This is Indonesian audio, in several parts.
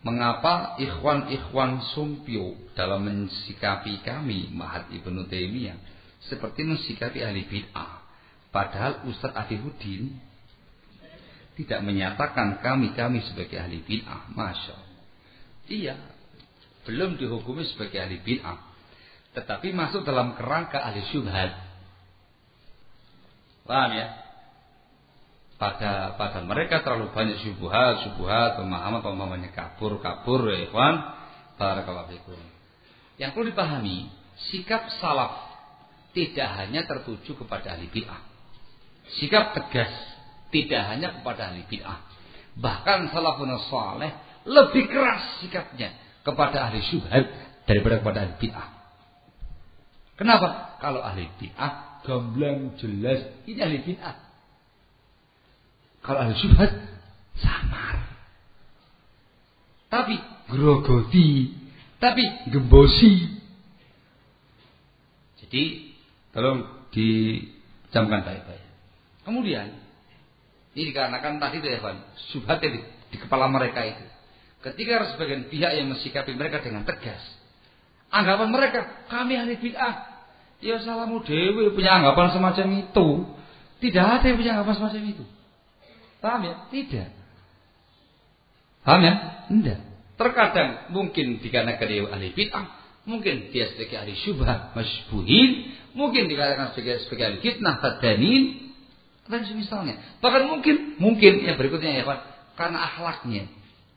Mengapa ikhwan-ikhwan sumpio dalam mensikapi kami Mahat Ibnu Taimiyah seperti mensikapi ahli bid'ah. Padahal Ustadz Adihuddin tidak menyatakan kami-kami sebagai ahli bid'ah. Masya Iya, belum dihukumi sebagai ahli bid'ah. Tetapi masuk dalam kerangka ahli syubhat. Paham ya? Pada pada mereka terlalu banyak syubhat, syubhat, pemahaman pemahamannya kabur, kabur ya ikhwan. Barakallahu fikum. Yang perlu dipahami, sikap salaf tidak hanya tertuju kepada ahli bid'ah. Sikap tegas tidak hanya kepada ahli bid'ah. Bahkan salafun saleh lebih keras sikapnya kepada ahli syubhat daripada kepada ahli bid'ah. Kenapa? Kalau ahli bid'ah gamblang jelas ini ahli bid'ah. Kalau ahli syubhat samar. Tapi grogoti, tapi gembosi. Jadi tolong dicamkan baik-baik. Kemudian ini dikarenakan tadi itu ya Pak, syubhat di, di kepala mereka itu. Ketika sebagian pihak yang mensikapi mereka dengan tegas, anggapan mereka kami ahli bid'ah. Ya salamu dewi punya anggapan semacam itu. Tidak ada yang punya anggapan semacam itu. Paham ya? Tidak. Paham ya? Tidak. Terkadang mungkin dikarenakan dia ahli bid'ah, mungkin dia sebagai ahli syubhat, masbuhin, mungkin dikatakan sebagai sebagai ahli fitnah, fadanin, dan semisalnya. Bahkan mungkin, mungkin yang berikutnya ya Pak, karena akhlaknya,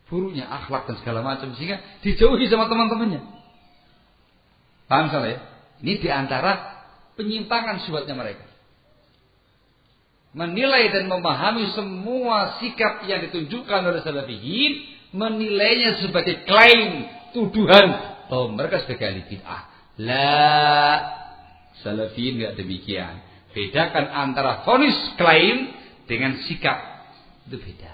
buruknya akhlak dan segala macam sehingga dijauhi sama teman-temannya. Paham salah ya? Ini di antara penyimpangan syubhatnya mereka menilai dan memahami semua sikap yang ditunjukkan oleh salafiyin, menilainya sebagai klaim, tuduhan bahwa mereka sebagai ahli bid'ah. La salafiyin tidak demikian. Bedakan antara fonis klaim dengan sikap. Itu beda.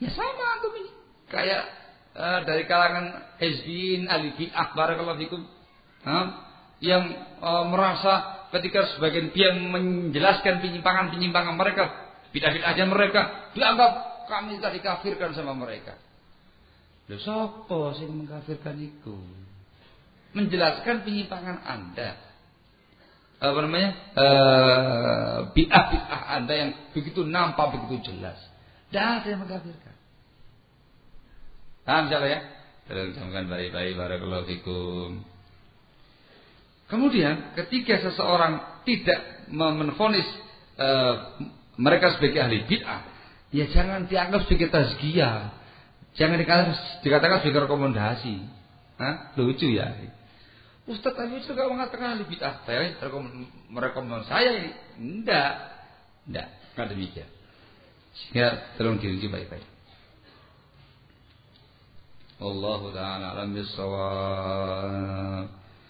Ya sama antum ini. Kayak uh, dari kalangan hezbin, ahli bid'ah, barakallahu fikum. Uh, yang uh, merasa ketika sebagian pihak menjelaskan penyimpangan-penyimpangan mereka, bidah-bidahnya mereka, dianggap kami tadi kafirkan sama mereka. Loh siapa sih mengkafirkan itu? Menjelaskan penyimpangan Anda. Apa namanya? Uh, bid'ah-bid'ah Anda yang begitu nampak, begitu jelas. Ada yang mengkafirkan. Paham siapa ya? Camkan baik-baik. Barakallahu fikum. Kemudian ketika seseorang tidak menfonis e, mereka sebagai ahli bid'ah, ya jangan dianggap sebagai tazkiyah. Jangan dikatakan, dikatakan sebagai rekomendasi. Hah? Lucu ya. Ustaz tadi juga mengatakan ahli bid'ah. Saya merekomendasi saya ini. Enggak. Enggak. Enggak demikian. Sehingga tolong diuji baik-baik. Allah Ta'ala alam bisawab.